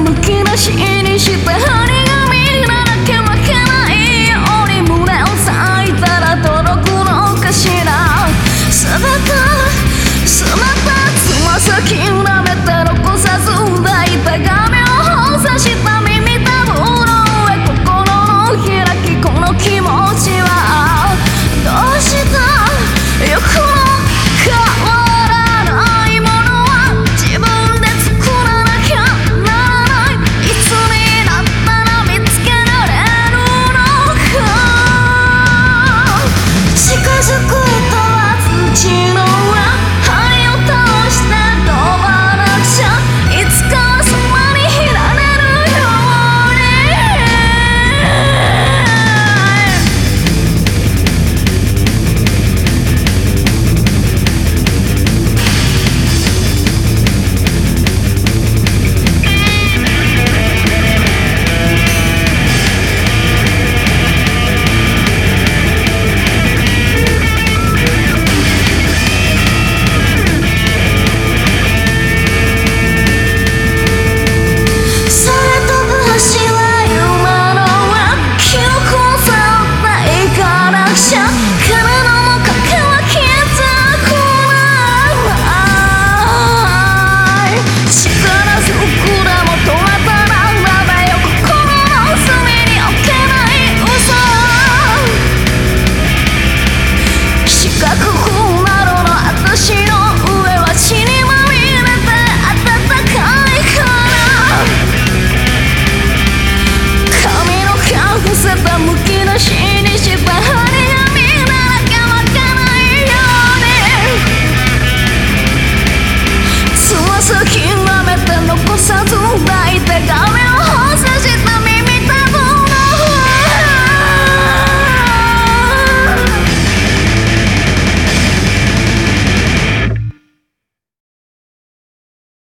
向きなしにして